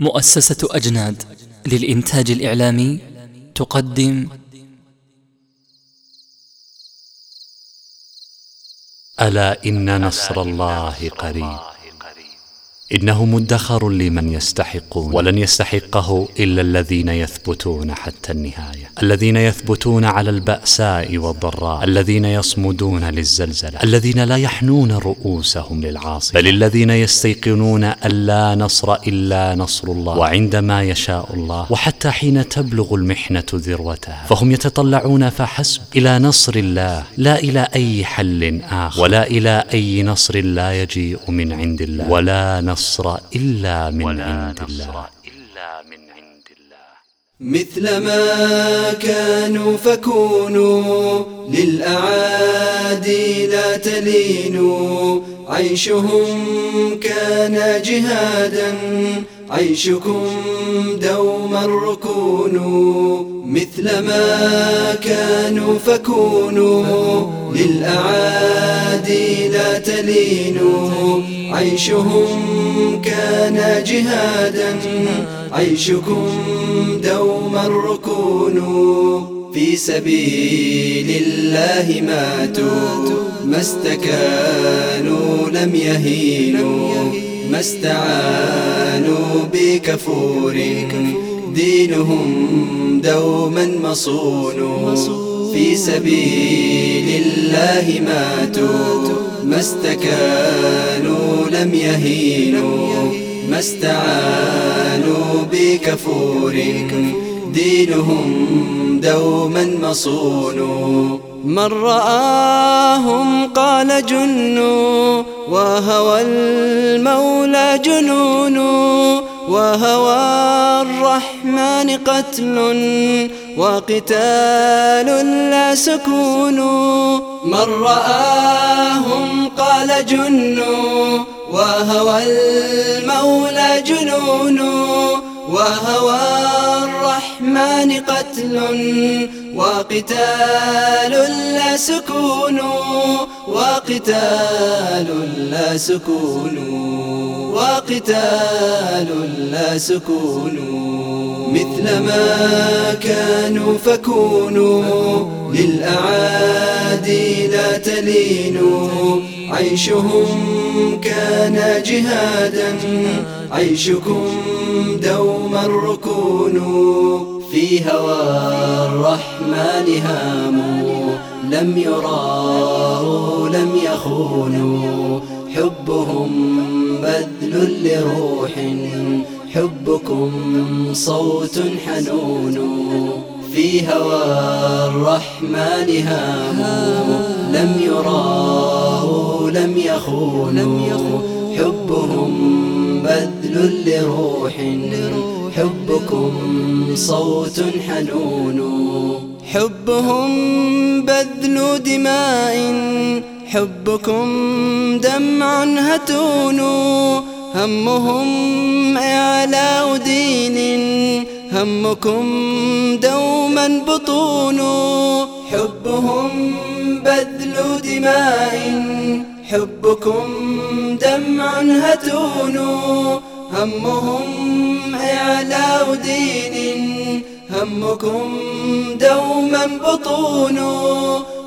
مؤسسة أجناد للإنتاج الإعلامي تقدم ألا إن نصر الله قريب. إنه مدخر لمن يستحقون. ولن يستحقه إلا الذين يثبتون حتى النهاية. الذين يثبتون على البأساء والضراء. الذين يصمدون للزلزلة. الذين لا يحنون رؤوسهم للعاصفة. بل الذين يستيقنون أن لا نصر إلا نصر الله. وعندما يشاء الله. وحتى حين تبلغ المحنة ذروتها. فهم يتطلعون فحسب. إلى نصر الله. لا إلى أي حل آخر. ولا إلى أي نصر لا يجيء من عند الله. ولا نصر نصر إلا من ولا عند الله. إلا من عند الله. مثل ما كانوا فكونوا للأعادي لا تلينوا. عيشهم كان جهادا عيشكم دوما ركونوا مثل ما كانوا فكونوا للأعادي لا تلينوا. عيشهم كان جهادا. عيشكم دوما ركونوا في سبيل الله ماتوا. ما استكانوا لم يهينوا. ما استعانوا بكفور. دينهم دوما مصون. في سبيل الله ماتوا. ما استكانوا لم يهينوا. ما استعانوا بكفور. دينهم دوما مصون. من رآهم قال جنوا وهوى المولى جنون. وهوى الرحمن قتل وقتال لا سكون. من رآهم قال جنوا وهوى المولى جنون وهوى الرحمن قتل وقتال لا سكون وقتال لا سكون وقتال لا سكون. مثل ما كانوا فكونوا للأعادي لا تلينوا عيشهم كان جهادا عيشكم دوما ركونوا في هوى الرحمن هاموا. لم يراه لم يخونوا. حبهم بذل لروح حبكم صوت حنون. في هوى الرحمن هاموا. لم يراه لم يخونوا. حبهم بذل لروح حبكم صوت حنون. حبهم بذل دماء. حبكم دمع هتون. همهم إعلاء دين. همكم دوما بطون. حبهم بذل دماء. حبكم دمع هتون. همهم إعلاء دين همكم دوما بطون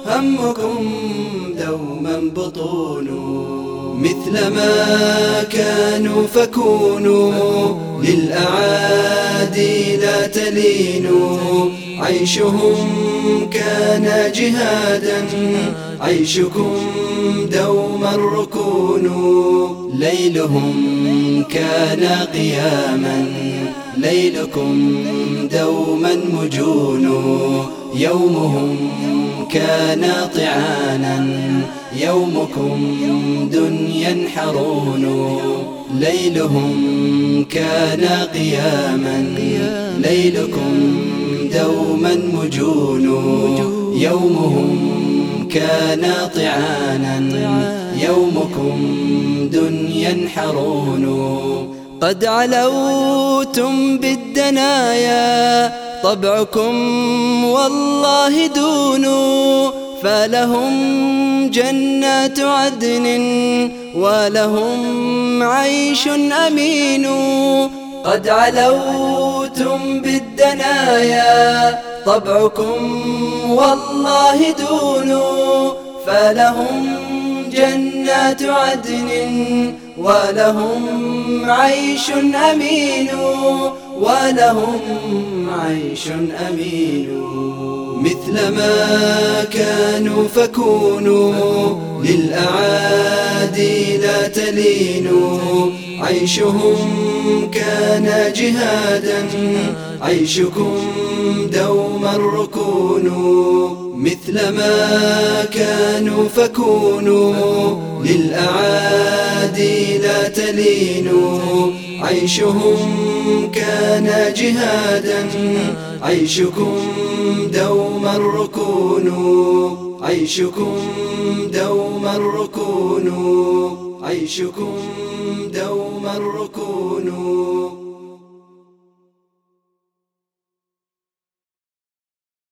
همكم دوما بطون. مثل ما كانوا فكونوا للأعادي لا تلينوا. عيشهم كان جهادا عيشكم دوما ركونوا ليلهم كان قياما ليلكم دوما مجون يومهم كان طعانا يومكم دنيا حرون ليلهم كان قياما ليلكم دوما مجون يومهم كان طعانا يومكم دنيا حرون. قد علوتم بالدنايا طبعكم والله دون. فلهم جنات عدن ولهم عيش أمين. قد علوتم بالدنايا طبعكم والله دون. فلهم جنات عدن ولهم عيش أمين ولهم عيش أمين. مثل ما كانوا فكونوا للأعادي لا تلينوا عيشهم كان جهادا عيشكم دوما ركونوا مثل ما كانوا فكونوا للأعادي لا تلينوا. عيشهم كان جهادا عيشكم دوما ركونوا عيشكم دوما ركونوا عيشكم دوما ركونوا